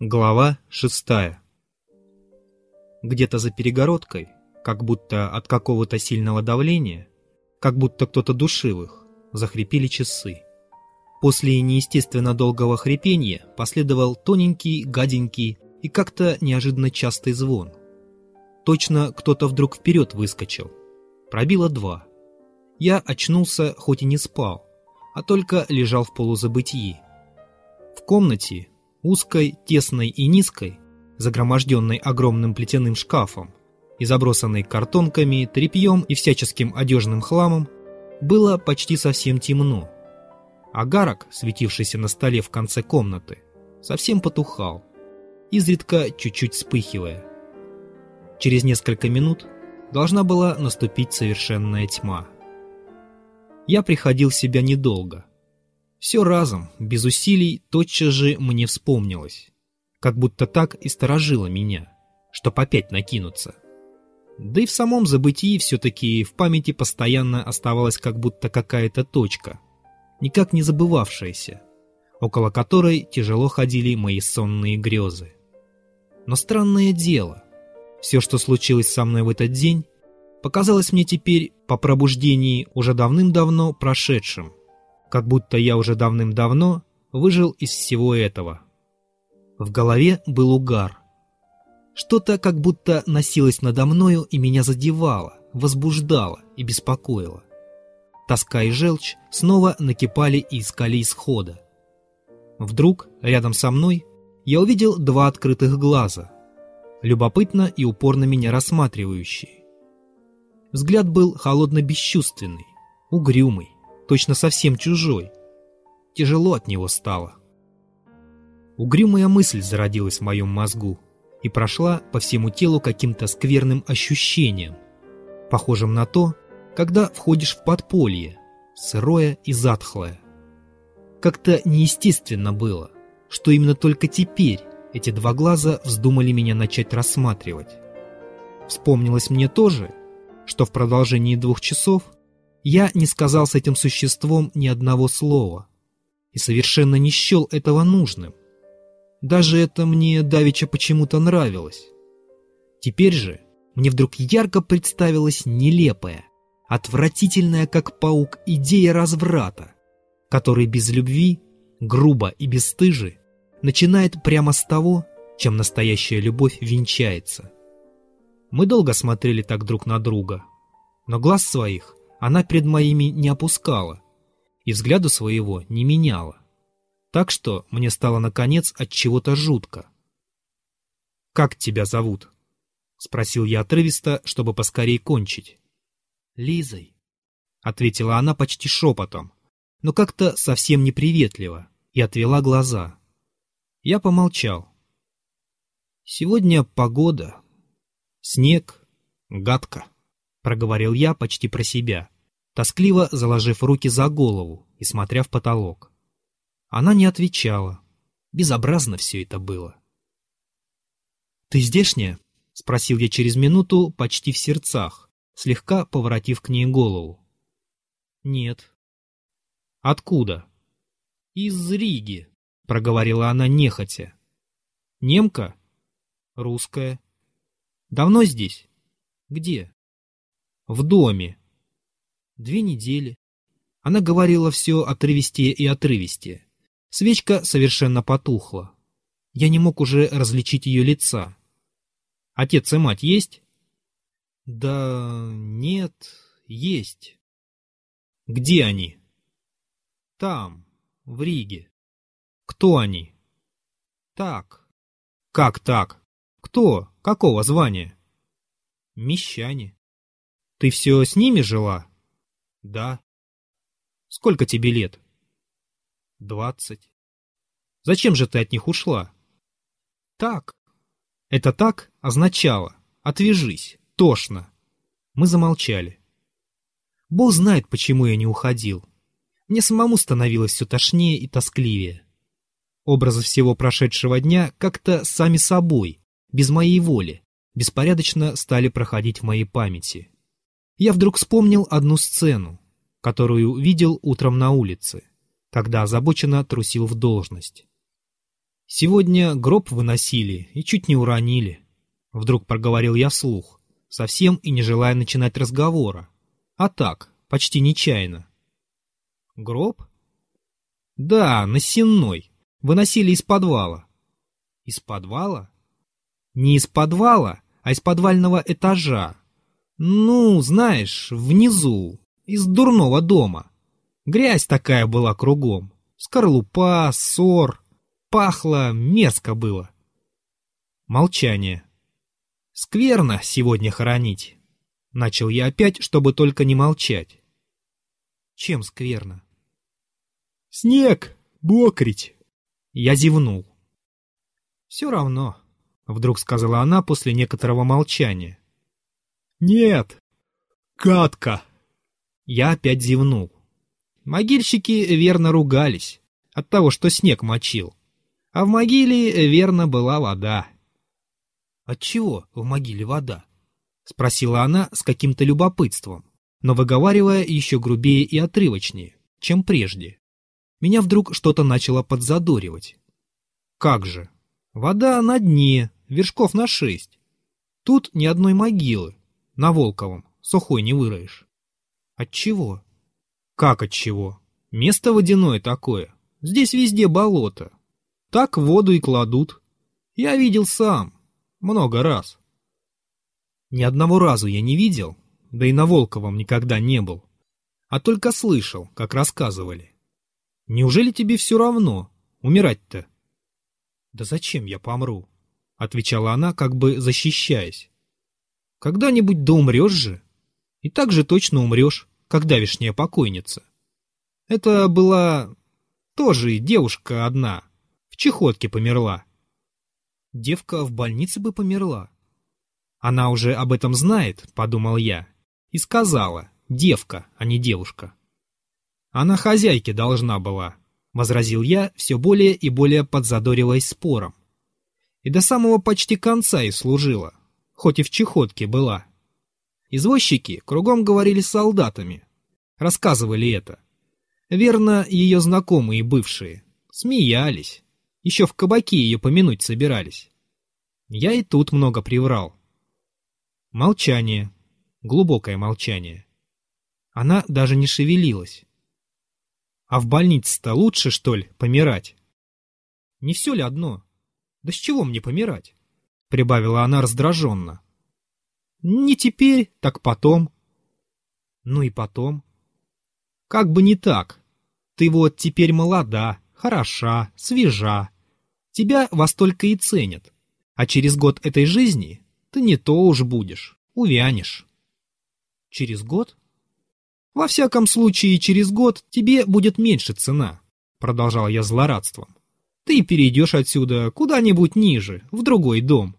Глава шестая Где-то за перегородкой, как будто от какого-то сильного давления, как будто кто-то душил их, захрипели часы. После неестественно долгого хрипения последовал тоненький, гаденький и как-то неожиданно частый звон. Точно кто-то вдруг вперед выскочил. Пробило два. Я очнулся, хоть и не спал, а только лежал в полузабытии. В комнате, узкой, тесной и низкой, загроможденной огромным плетяным шкафом и забросанной картонками, тряпьем и всяческим одежным хламом, было почти совсем темно. Агарок, светившийся на столе в конце комнаты, совсем потухал, изредка чуть-чуть вспыхивая. Через несколько минут должна была наступить совершенная тьма. Я приходил в себя недолго. Все разом, без усилий, тотчас же мне вспомнилось. Как будто так и сторожило меня, чтоб опять накинуться. Да и в самом забытии все-таки в памяти постоянно оставалась как будто какая-то точка, никак не забывавшаяся, около которой тяжело ходили мои сонные грезы. Но странное дело, все, что случилось со мной в этот день, показалось мне теперь по пробуждении уже давным-давно прошедшим как будто я уже давным-давно выжил из всего этого. В голове был угар. Что-то как будто носилось надо мною и меня задевало, возбуждало и беспокоило. Тоска и желчь снова накипали и искали исхода. Вдруг, рядом со мной, я увидел два открытых глаза, любопытно и упорно меня рассматривающие. Взгляд был холодно-бесчувственный, угрюмый точно совсем чужой. Тяжело от него стало. Угрюмая мысль зародилась в моем мозгу и прошла по всему телу каким-то скверным ощущением, похожим на то, когда входишь в подполье, сырое и затхлое. Как-то неестественно было, что именно только теперь эти два глаза вздумали меня начать рассматривать. Вспомнилось мне тоже, что в продолжении двух часов я не сказал с этим существом ни одного слова и совершенно не счел этого нужным. Даже это мне давеча почему-то нравилось. Теперь же мне вдруг ярко представилась нелепая, отвратительная как паук идея разврата, который без любви, грубо и бесстыже, начинает прямо с того, чем настоящая любовь венчается. Мы долго смотрели так друг на друга, но глаз своих она перед моими не опускала и взгляду своего не меняла. Так что мне стало, наконец, от чего-то жутко. «Как тебя зовут?» — спросил я отрывисто, чтобы поскорее кончить. «Лизой», — ответила она почти шепотом, но как-то совсем неприветливо, и отвела глаза. Я помолчал. «Сегодня погода. Снег. Гадко» проговорил я почти про себя, тоскливо заложив руки за голову и смотря в потолок. Она не отвечала. Безобразно все это было. «Ты здешняя?» — спросил я через минуту, почти в сердцах, слегка поворотив к ней голову. «Нет». «Откуда?» «Из Риги», — проговорила она нехотя. «Немка?» «Русская». «Давно здесь?» «Где?» В доме. Две недели. Она говорила все отрывистее и отрывистее. Свечка совершенно потухла. Я не мог уже различить ее лица. Отец и мать есть? Да нет, есть. Где они? Там, в Риге. Кто они? Так. Как так? Кто? Какого звания? Мещане. Ты все с ними жила? Да. Сколько тебе лет? Двадцать. Зачем же ты от них ушла? Так. Это так означало. Отвяжись. Тошно. Мы замолчали. Бог знает, почему я не уходил. Мне самому становилось все тошнее и тоскливее. Образы всего прошедшего дня как-то сами собой, без моей воли, беспорядочно стали проходить в моей памяти я вдруг вспомнил одну сцену, которую видел утром на улице, когда озабоченно трусил в должность. Сегодня гроб выносили и чуть не уронили. Вдруг проговорил я вслух, совсем и не желая начинать разговора. А так, почти нечаянно. Гроб? Да, на сенной. Выносили из подвала. Из подвала? Не из подвала, а из подвального этажа. Ну, знаешь, внизу, из дурного дома. Грязь такая была кругом. Скорлупа, ссор. Пахло, мерзко было. Молчание. Скверно сегодня хоронить. Начал я опять, чтобы только не молчать. Чем скверно? Снег, бокрить. Я зевнул. Все равно, вдруг сказала она после некоторого молчания. Нет, катка. Я опять зевнул. Могильщики верно ругались от того, что снег мочил. А в могиле верно была вода. «Отчего в могиле вода?» — спросила она с каким-то любопытством, но выговаривая еще грубее и отрывочнее, чем прежде. Меня вдруг что-то начало подзадоривать. «Как же? Вода на дне, вершков на шесть. Тут ни одной могилы, на Волковом, сухой не выроешь». «Отчего?» «Как отчего? Место водяное такое. Здесь везде болото. Так воду и кладут. Я видел сам. Много раз. Ни одного разу я не видел, да и на Волковом никогда не был, а только слышал, как рассказывали. Неужели тебе все равно? Умирать-то? Да зачем я помру? Отвечала она, как бы защищаясь. Когда-нибудь да умрешь же. И так же точно умрешь, как давишняя покойница. Это была тоже девушка одна, в чехотке померла девка в больнице бы померла. Она уже об этом знает, подумал я, и сказала, девка, а не девушка. Она хозяйке должна была, возразил я, все более и более подзадориваясь спором. И до самого почти конца и служила, хоть и в чехотке была. Извозчики кругом говорили с солдатами, рассказывали это. Верно, ее знакомые бывшие, смеялись. Еще в кабаке ее помянуть собирались. Я и тут много приврал. Молчание. Глубокое молчание. Она даже не шевелилась. А в больнице-то лучше, что ли, помирать? Не все ли одно? Да с чего мне помирать? Прибавила она раздраженно. Не теперь, так потом. Ну и потом. Как бы не так. Ты вот теперь молода, хороша, свежа. Тебя во столько и ценят. А через год этой жизни ты не то уж будешь, увянешь. Через год? Во всяком случае, через год тебе будет меньше цена, продолжал я злорадством. Ты перейдешь отсюда куда-нибудь ниже, в другой дом.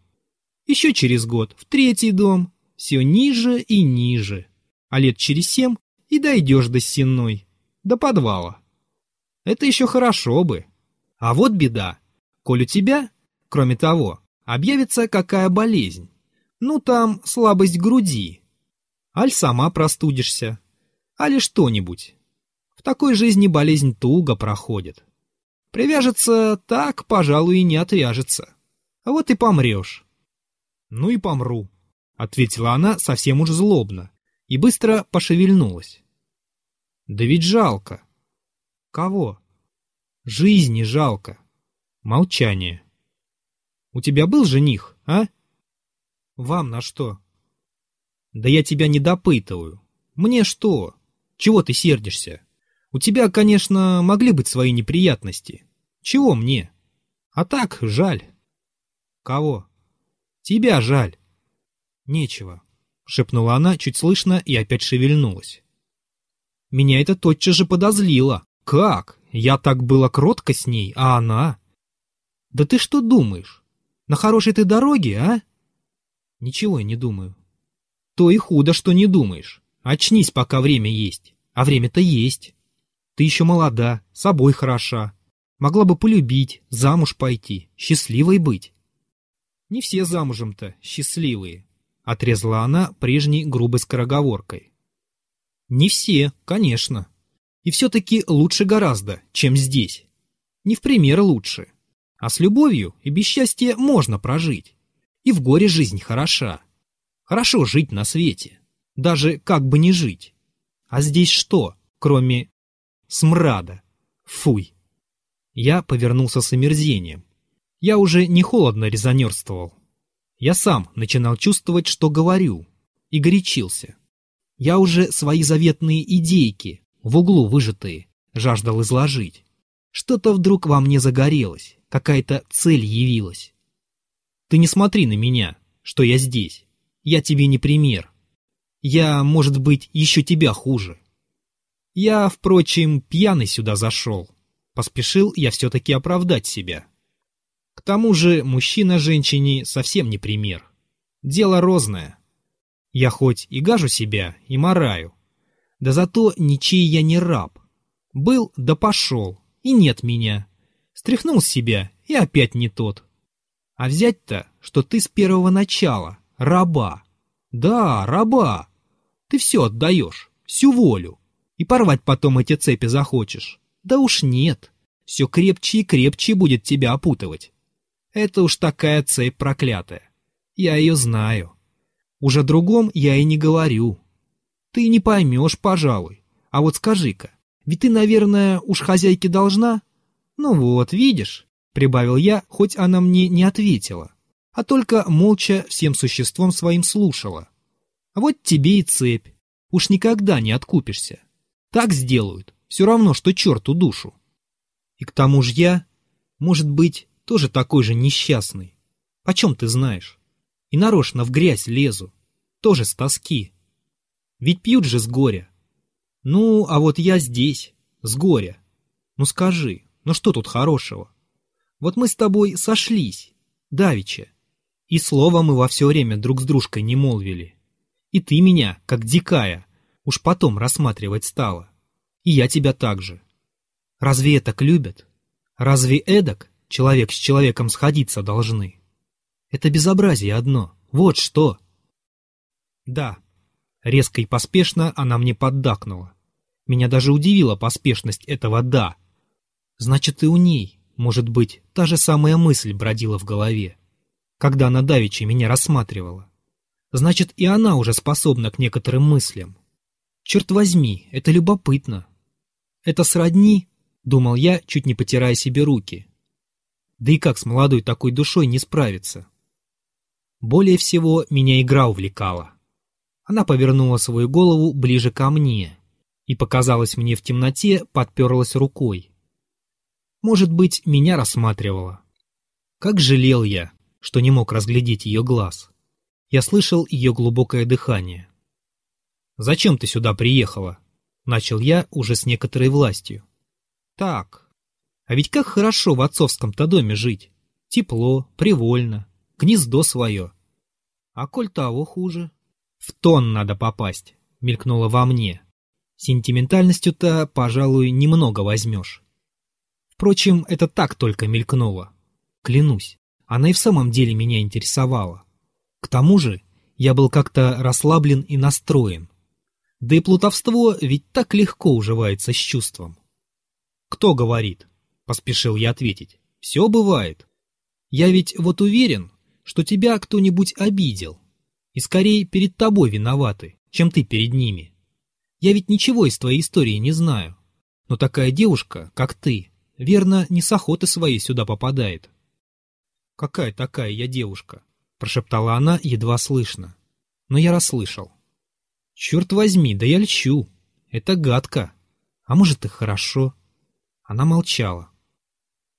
Еще через год в третий дом, все ниже и ниже. А лет через семь и дойдешь до сенной, до подвала. Это еще хорошо бы. А вот беда. Коль у тебя, кроме того, объявится какая болезнь, ну там слабость груди, аль сама простудишься, али что-нибудь. В такой жизни болезнь туго проходит. Привяжется так, пожалуй, и не отвяжется. А вот и помрешь. Ну и помру, — ответила она совсем уж злобно и быстро пошевельнулась. Да ведь жалко. Кого? Жизни жалко. Молчание. У тебя был жених, а? Вам на что? Да я тебя не допытываю. Мне что? Чего ты сердишься? У тебя, конечно, могли быть свои неприятности. Чего мне? А так, жаль. Кого? Тебя жаль. Нечего, шепнула она чуть слышно и опять шевельнулась. Меня это тотчас же подозлило. Как? Я так была кротко с ней, а она... Да ты что думаешь? На хорошей ты дороге, а? Ничего я не думаю. То и худо, что не думаешь. Очнись, пока время есть. А время-то есть. Ты еще молода, собой хороша. Могла бы полюбить, замуж пойти, счастливой быть. Не все замужем-то счастливые, отрезала она прежней грубой скороговоркой. Не все, конечно. И все-таки лучше гораздо, чем здесь. Не в пример лучше. А с любовью и без счастья можно прожить. И в горе жизнь хороша. Хорошо жить на свете. Даже как бы не жить. А здесь что, кроме смрада? Фуй. Я повернулся с омерзением. Я уже не холодно резонерствовал. Я сам начинал чувствовать, что говорю, и горячился. Я уже свои заветные идейки, в углу выжатые, жаждал изложить. Что-то вдруг во мне загорелось, какая-то цель явилась. Ты не смотри на меня, что я здесь. Я тебе не пример. Я, может быть, еще тебя хуже. Я, впрочем, пьяный сюда зашел. Поспешил я все-таки оправдать себя. К тому же мужчина женщине совсем не пример. Дело розное. Я хоть и гажу себя, и мораю. Да зато ничей я не раб. Был, да пошел, и нет меня. Стряхнул с себя, и опять не тот. А взять-то, что ты с первого начала, раба. Да, раба. Ты все отдаешь, всю волю. И порвать потом эти цепи захочешь. Да уж нет. Все крепче и крепче будет тебя опутывать. Это уж такая цепь проклятая. Я ее знаю. Уже другом я и не говорю. Ты не поймешь, пожалуй. А вот скажи-ка, ведь ты, наверное, уж хозяйке должна? Ну вот, видишь, прибавил я, хоть она мне не ответила, а только молча всем существом своим слушала. Вот тебе и цепь. Уж никогда не откупишься. Так сделают, все равно, что черту душу. И к тому же я, может быть, тоже такой же несчастный. Почем ты знаешь? И нарочно в грязь лезу. Тоже с тоски. Ведь пьют же с горя. Ну, а вот я здесь, с горя. Ну скажи, ну что тут хорошего? Вот мы с тобой сошлись, давеча. И слова мы во все время друг с дружкой не молвили. И ты меня, как дикая, уж потом рассматривать стала. И я тебя также. Разве это любят? Разве эдак человек с человеком сходиться должны. Это безобразие одно. Вот что. Да. Резко и поспешно она мне поддакнула. Меня даже удивила поспешность этого «да». Значит, и у ней, может быть, та же самая мысль бродила в голове, когда она давеча меня рассматривала. Значит, и она уже способна к некоторым мыслям. Черт возьми, это любопытно. Это сродни, думал я, чуть не потирая себе руки, да и как с молодой такой душой не справиться? Более всего меня игра увлекала. Она повернула свою голову ближе ко мне и показалась мне в темноте, подперлась рукой. Может быть, меня рассматривала. Как жалел я, что не мог разглядеть ее глаз. Я слышал ее глубокое дыхание. «Зачем ты сюда приехала?» — начал я уже с некоторой властью. «Так, а ведь как хорошо в отцовском-то доме жить. Тепло, привольно, гнездо свое. А коль того хуже. В тон надо попасть, мелькнуло во мне. Сентиментальностью-то, пожалуй, немного возьмешь. Впрочем, это так только мелькнуло. Клянусь, она и в самом деле меня интересовала. К тому же, я был как-то расслаблен и настроен. Да и плутовство ведь так легко уживается с чувством. Кто говорит? поспешил я ответить. Все бывает. Я ведь вот уверен, что тебя кто-нибудь обидел. И скорее перед тобой виноваты, чем ты перед ними. Я ведь ничего из твоей истории не знаю. Но такая девушка, как ты, верно, не с охоты своей сюда попадает. Какая такая я девушка? Прошептала она едва слышно. Но я расслышал. Черт возьми, да я льчу. Это гадко. А может и хорошо. Она молчала.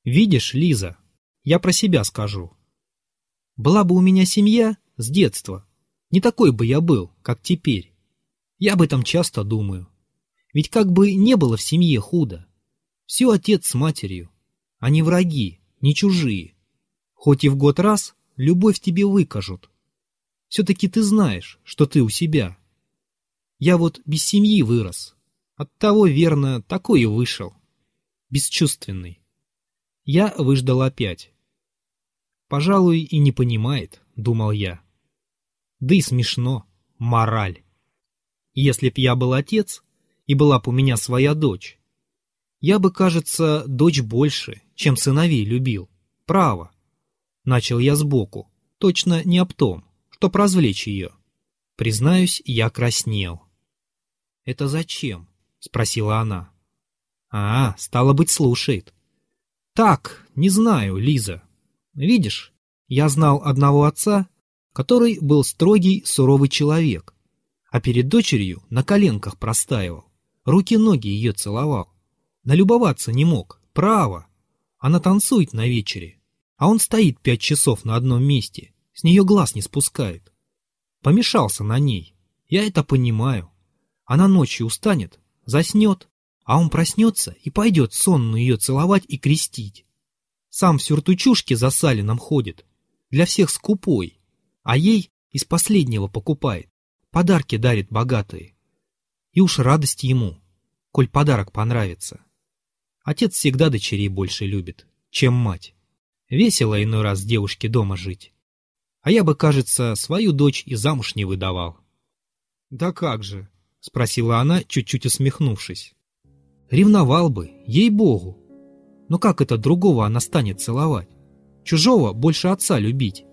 Видишь, Лиза, я про себя скажу. Была бы у меня семья с детства, не такой бы я был, как теперь. Я об этом часто думаю. Ведь как бы не было в семье худо. Все отец с матерью. Они враги, не чужие. Хоть и в год раз любовь тебе выкажут. Все-таки ты знаешь, что ты у себя. Я вот без семьи вырос. Оттого, верно, такой и вышел. Бесчувственный. Я выждал опять. Пожалуй, и не понимает, думал я. Да и смешно. Мораль. Если б я был отец, и была б у меня своя дочь, я бы, кажется, дочь больше, чем сыновей любил. Право. Начал я сбоку, точно не об том, чтоб развлечь ее. Признаюсь, я краснел. «Это зачем?» — спросила она. «А, стало быть, слушает». «Так, не знаю, Лиза. Видишь, я знал одного отца, который был строгий, суровый человек, а перед дочерью на коленках простаивал, руки-ноги ее целовал. Налюбоваться не мог, право. Она танцует на вечере, а он стоит пять часов на одном месте, с нее глаз не спускает. Помешался на ней, я это понимаю. Она ночью устанет, заснет, а он проснется и пойдет сонную ее целовать и крестить. Сам в сюртучушке за салином ходит, для всех скупой, а ей из последнего покупает, подарки дарит богатые. И уж радость ему, коль подарок понравится. Отец всегда дочерей больше любит, чем мать. Весело иной раз девушке дома жить. А я бы, кажется, свою дочь и замуж не выдавал. «Да как же?» — спросила она, чуть-чуть усмехнувшись. «Ревновал бы, ей-богу. Но как это другого она станет целовать? Чужого больше отца любить.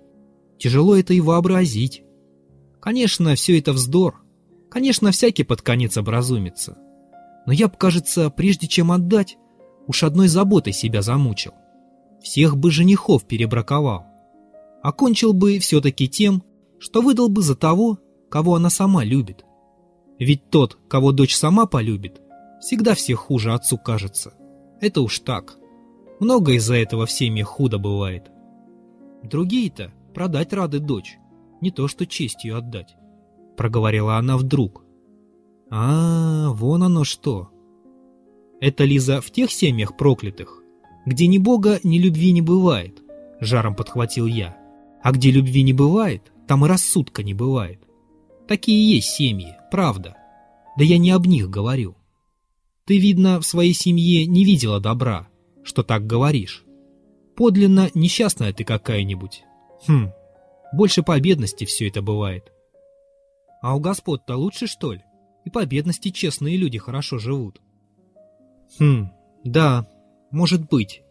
Тяжело это и вообразить. Конечно, все это вздор. Конечно, всякий под конец образумится. Но я б, кажется, прежде чем отдать, уж одной заботой себя замучил. Всех бы женихов перебраковал. Окончил бы все-таки тем, что выдал бы за того, кого она сама любит. Ведь тот, кого дочь сама полюбит, всегда всех хуже отцу кажется. Это уж так. Много из-за этого в семье худо бывает. Другие-то продать рады дочь, не то что честью отдать, — проговорила она вдруг. А, вон оно что. Это, Лиза, в тех семьях проклятых, где ни Бога, ни любви не бывает, — жаром подхватил я. А где любви не бывает, там и рассудка не бывает. Такие есть семьи, правда. Да я не об них говорю. Ты, видно, в своей семье не видела добра, что так говоришь. Подлинно несчастная ты какая-нибудь. Хм, больше по бедности все это бывает. А у господ-то лучше, что ли? И по бедности честные люди хорошо живут. Хм, да, может быть.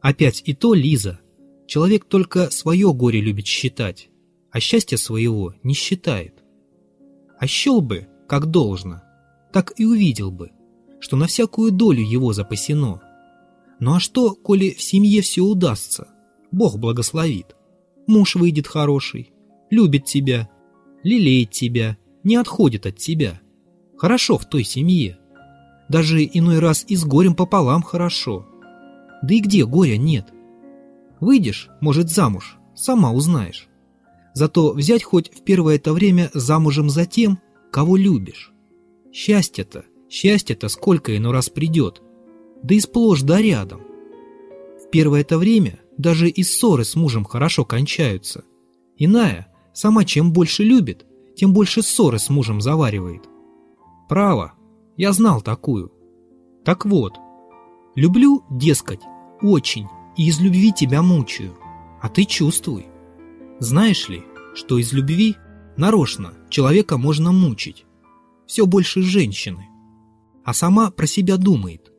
Опять и то, Лиза. Человек только свое горе любит считать, а счастье своего не считает. А счел бы, как должно, так и увидел бы, что на всякую долю его запасено. Ну а что, коли в семье все удастся? Бог благословит муж выйдет хороший, любит тебя, лелеет тебя, не отходит от тебя. Хорошо в той семье. Даже иной раз и с горем пополам хорошо. Да и где горя нет? Выйдешь, может, замуж, сама узнаешь. Зато взять хоть в первое это время замужем за тем, кого любишь. Счастье-то, счастье-то сколько иной раз придет, да и сплошь да рядом. В первое это время даже и ссоры с мужем хорошо кончаются. Иная, сама чем больше любит, тем больше ссоры с мужем заваривает. Право, я знал такую. Так вот, люблю, дескать, очень, и из любви тебя мучаю, а ты чувствуй. Знаешь ли, что из любви нарочно человека можно мучить, все больше женщины, а сама про себя думает.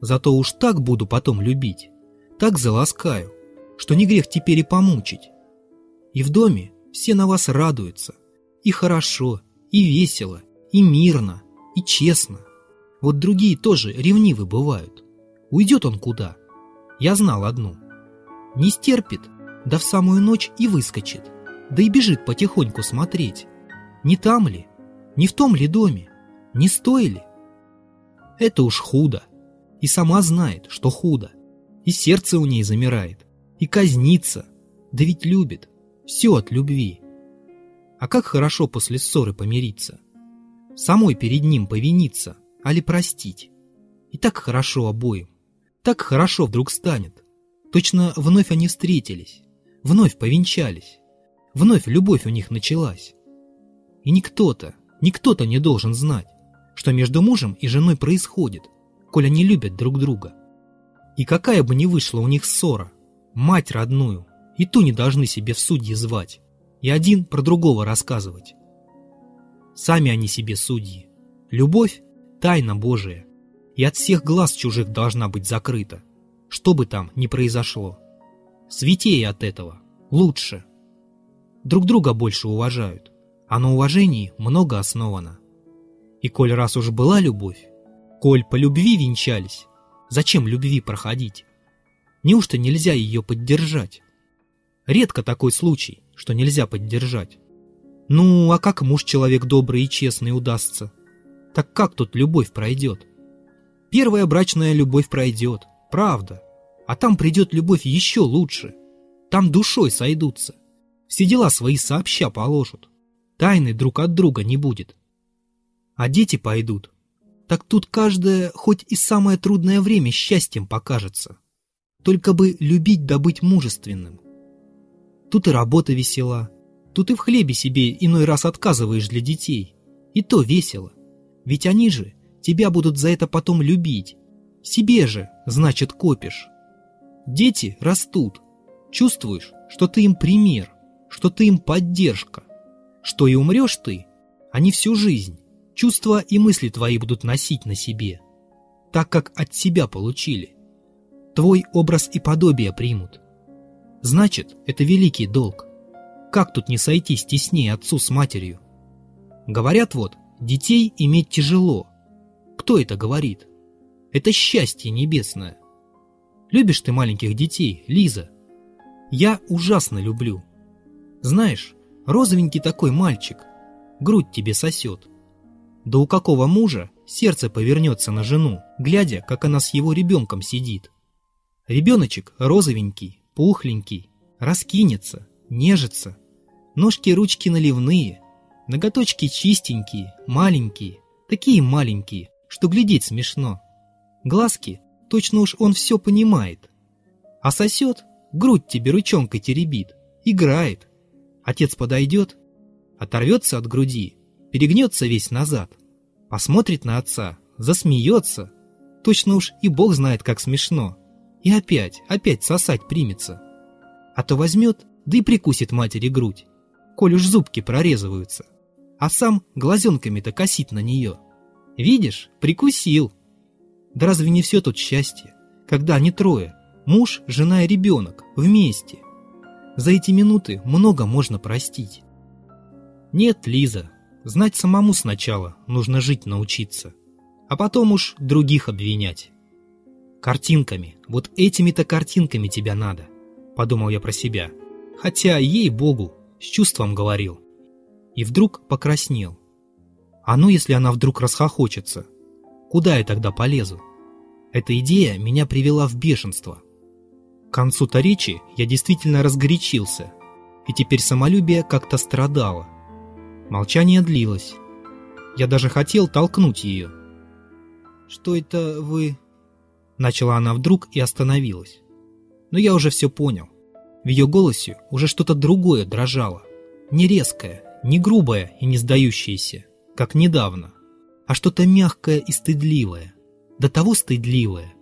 Зато уж так буду потом любить, так заласкаю, что не грех теперь и помучить. И в доме все на вас радуются. И хорошо, и весело, и мирно, и честно. Вот другие тоже ревнивы бывают. Уйдет он куда? Я знал одну. Не стерпит, да в самую ночь и выскочит. Да и бежит потихоньку смотреть. Не там ли? Не в том ли доме? Не стоили? Это уж худо. И сама знает, что худо. И сердце у ней замирает и казнится. Да ведь любит. Все от любви. А как хорошо после ссоры помириться. Самой перед ним повиниться, али простить. И так хорошо обоим. Так хорошо вдруг станет. Точно вновь они встретились. Вновь повенчались. Вновь любовь у них началась. И никто-то, никто-то не должен знать, что между мужем и женой происходит, коль они любят друг друга. И какая бы ни вышла у них ссора, мать родную, и ту не должны себе в судьи звать, и один про другого рассказывать. Сами они себе судьи. Любовь – тайна Божия, и от всех глаз чужих должна быть закрыта, что бы там ни произошло. Святее от этого. Лучше. Друг друга больше уважают. А на уважении много основано. И коль раз уж была любовь, коль по любви венчались, зачем любви проходить? Неужто нельзя ее поддержать? Редко такой случай, что нельзя поддержать. Ну, а как муж человек добрый и честный удастся? Так как тут любовь пройдет? Первая брачная любовь пройдет, правда. А там придет любовь еще лучше. Там душой сойдутся. Все дела свои сообща положат. Тайны друг от друга не будет. А дети пойдут. Так тут каждое, хоть и самое трудное время, счастьем покажется. Только бы любить да быть мужественным. Тут и работа весела, тут и в хлебе себе иной раз отказываешь для детей. И то весело. Ведь они же тебя будут за это потом любить. Себе же, значит, копишь. Дети растут. Чувствуешь, что ты им пример, что ты им поддержка. Что и умрешь ты, не всю жизнь. Чувства и мысли твои будут носить на себе, так как от себя получили. Твой образ и подобие примут. Значит, это великий долг. Как тут не сойтись теснее отцу с матерью? Говорят вот, детей иметь тяжело. Кто это говорит? Это счастье небесное. Любишь ты маленьких детей, Лиза? Я ужасно люблю. Знаешь, розовенький такой мальчик, грудь тебе сосет. Да у какого мужа сердце повернется на жену, глядя, как она с его ребенком сидит? Ребеночек розовенький, пухленький, раскинется, нежится. Ножки-ручки наливные, ноготочки чистенькие, маленькие, такие маленькие, что глядеть смешно. Глазки, точно уж он все понимает. А сосет, грудь тебе ручонкой теребит, играет. Отец подойдет, оторвется от груди, перегнется весь назад, посмотрит на отца, засмеется. Точно уж и бог знает, как смешно и опять, опять сосать примется. А то возьмет, да и прикусит матери грудь, коль уж зубки прорезываются, а сам глазенками-то косит на нее. Видишь, прикусил. Да разве не все тут счастье, когда они трое, муж, жена и ребенок, вместе? За эти минуты много можно простить. Нет, Лиза, знать самому сначала нужно жить научиться, а потом уж других обвинять. Картинками, вот этими-то картинками тебя надо, подумал я про себя. Хотя, ей-богу, с чувством говорил. И вдруг покраснел. А ну, если она вдруг расхохочется? Куда я тогда полезу? Эта идея меня привела в бешенство. К концу-то речи я действительно разгорячился, и теперь самолюбие как-то страдало. Молчание длилось. Я даже хотел толкнуть ее. «Что это вы...» Начала она вдруг и остановилась. Но я уже все понял. В ее голосе уже что-то другое дрожало. Не резкое, не грубое и не сдающееся, как недавно, а что-то мягкое и стыдливое. До того стыдливое,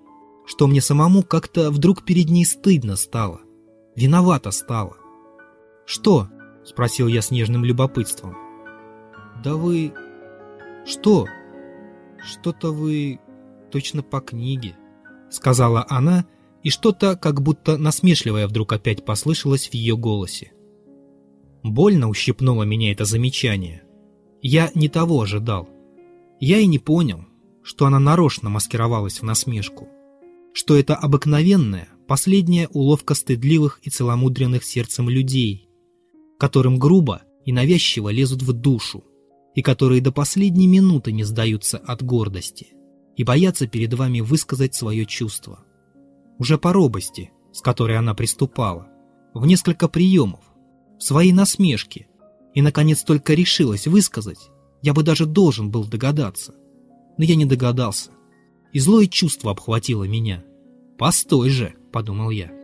что мне самому как-то вдруг перед ней стыдно стало. Виновато стало. «Что?» — спросил я с нежным любопытством. «Да вы...» «Что?» «Что-то вы... точно по книге» сказала она, и что-то, как будто насмешливое вдруг опять послышалось в ее голосе. Больно ущипнуло меня это замечание. Я не того ожидал. Я и не понял, что она нарочно маскировалась в насмешку. Что это обыкновенная, последняя уловка стыдливых и целомудренных сердцем людей, которым грубо и навязчиво лезут в душу, и которые до последней минуты не сдаются от гордости и боятся перед вами высказать свое чувство. Уже по робости, с которой она приступала, в несколько приемов, в своей насмешке, и, наконец, только решилась высказать, я бы даже должен был догадаться. Но я не догадался, и злое чувство обхватило меня. «Постой же», — подумал я, —